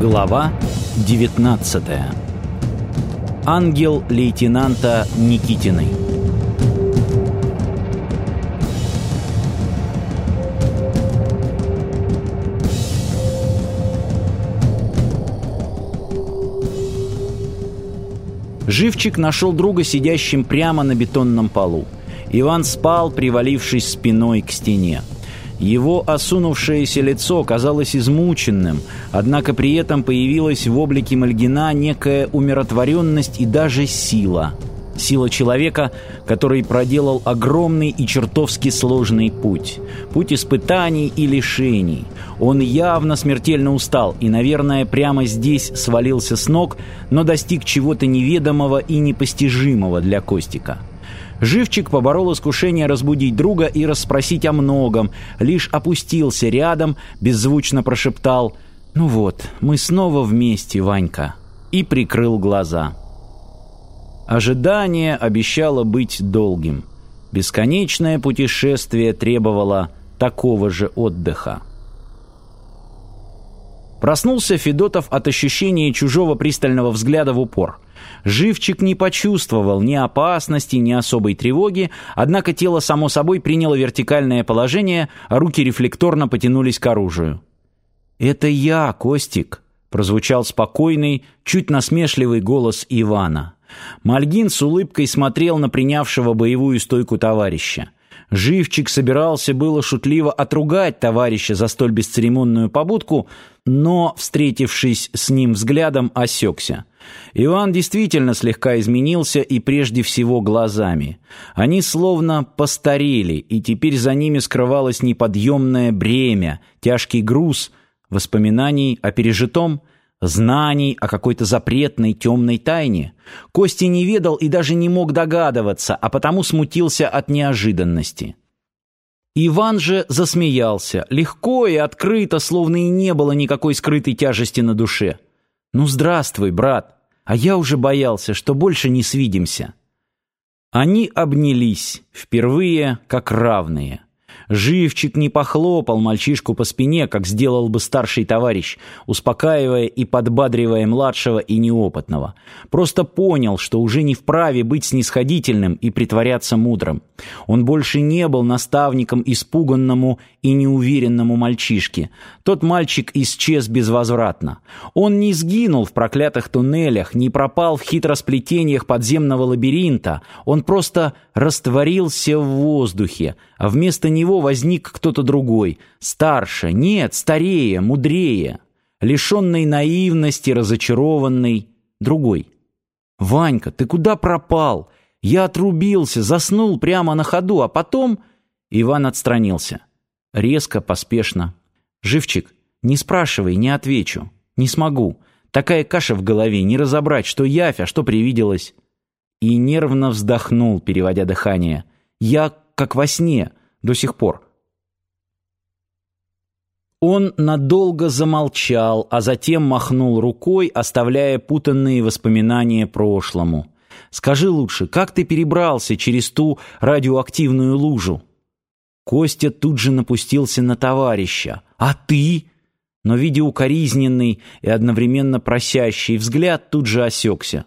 Глава 19 Ангел лейтенанта Никитиной Живчик нашел друга сидящим прямо на бетонном полу. Иван спал, привалившись спиной к стене. Его осунувшееся лицо казалось измученным, однако при этом появилась в облике Мальгина некая умиротворенность и даже сила. Сила человека, который проделал огромный и чертовски сложный путь. Путь испытаний и лишений. Он явно смертельно устал и, наверное, прямо здесь свалился с ног, но достиг чего-то неведомого и непостижимого для Костика. Живчик поборол искушение разбудить друга и расспросить о многом, лишь опустился рядом, беззвучно прошептал «Ну вот, мы снова вместе, Ванька», и прикрыл глаза. Ожидание обещало быть долгим. Бесконечное путешествие требовало такого же отдыха. Проснулся Федотов от ощущения чужого пристального взгляда в упор – Живчик не почувствовал ни опасности, ни особой тревоги, однако тело само собой приняло вертикальное положение, а руки рефлекторно потянулись к оружию. «Это я, Костик», — прозвучал спокойный, чуть насмешливый голос Ивана. Мальгин с улыбкой смотрел на принявшего боевую стойку товарища. Живчик собирался было шутливо отругать товарища за столь бесцеремонную побудку, но, встретившись с ним взглядом, осекся. Иван действительно слегка изменился и прежде всего глазами. Они словно постарели, и теперь за ними скрывалось неподъемное бремя, тяжкий груз воспоминаний о пережитом, знаний о какой-то запретной темной тайне. Кости не ведал и даже не мог догадываться, а потому смутился от неожиданности. Иван же засмеялся, легко и открыто, словно и не было никакой скрытой тяжести на душе. «Ну, здравствуй, брат!» а я уже боялся, что больше не свидимся. Они обнялись, впервые как равные. Живчик не похлопал мальчишку по спине, как сделал бы старший товарищ, успокаивая и подбадривая младшего и неопытного. Просто понял, что уже не вправе быть снисходительным и притворяться мудрым. Он больше не был наставником испуганному и неуверенному мальчишке. Тот мальчик исчез безвозвратно. Он не сгинул в проклятых туннелях, не пропал в хитросплетениях подземного лабиринта. Он просто растворился в воздухе, а вместо возник кто-то другой, старше, нет, старее, мудрее, лишенный наивности, разочарованный, другой. «Ванька, ты куда пропал? Я отрубился, заснул прямо на ходу, а потом...» Иван отстранился. Резко, поспешно. «Живчик, не спрашивай, не отвечу. Не смогу. Такая каша в голове, не разобрать, что явь, а что привиделось». И нервно вздохнул, переводя дыхание. «Я как во сне, до сих пор». Он надолго замолчал, а затем махнул рукой, оставляя путанные воспоминания прошлому. «Скажи лучше, как ты перебрался через ту радиоактивную лужу?» Костя тут же напустился на товарища. «А ты?» Но, видя укоризненный и одновременно просящий взгляд, тут же осекся.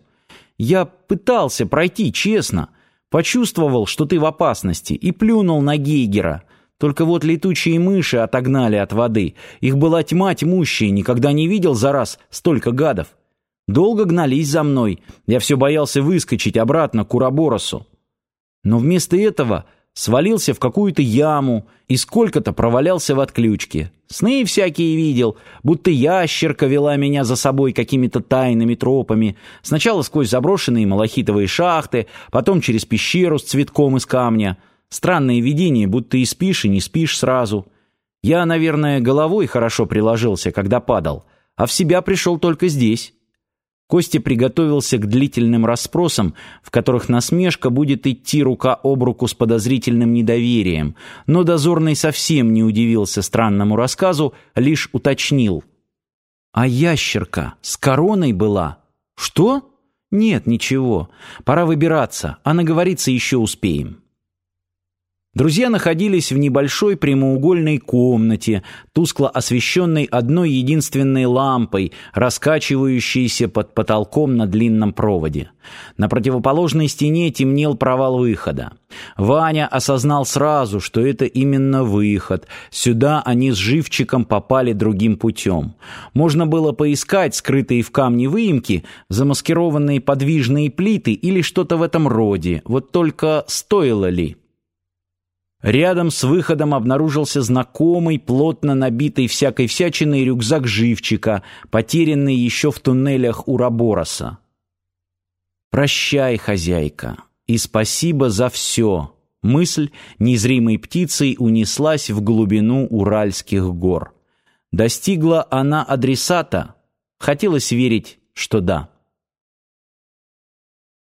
«Я пытался пройти, честно. Почувствовал, что ты в опасности, и плюнул на Гейгера. Только вот летучие мыши отогнали от воды. Их была тьма тьмущая, никогда не видел за раз столько гадов. Долго гнались за мной. Я все боялся выскочить обратно к Ураборосу. Но вместо этого свалился в какую-то яму и сколько-то провалялся в отключке. Сны всякие видел, будто ящерка вела меня за собой какими-то тайными тропами. Сначала сквозь заброшенные малахитовые шахты, потом через пещеру с цветком из камня. Странное видение, будто и спишь, и не спишь сразу. Я, наверное, головой хорошо приложился, когда падал, а в себя пришел только здесь». Костя приготовился к длительным расспросам, в которых насмешка будет идти рука об руку с подозрительным недоверием, но дозорный совсем не удивился странному рассказу, лишь уточнил. «А ящерка с короной была?» «Что?» «Нет, ничего. Пора выбираться, а наговориться еще успеем». Друзья находились в небольшой прямоугольной комнате, тускло освещенной одной единственной лампой, раскачивающейся под потолком на длинном проводе. На противоположной стене темнел провал выхода. Ваня осознал сразу, что это именно выход. Сюда они с живчиком попали другим путем. Можно было поискать скрытые в камне выемки, замаскированные подвижные плиты или что-то в этом роде. Вот только стоило ли? Рядом с выходом обнаружился знакомый, плотно набитый всякой всячиной рюкзак живчика, потерянный еще в туннелях у Рабороса. «Прощай, хозяйка, и спасибо за все!» Мысль незримой птицей унеслась в глубину Уральских гор. Достигла она адресата? Хотелось верить, что да.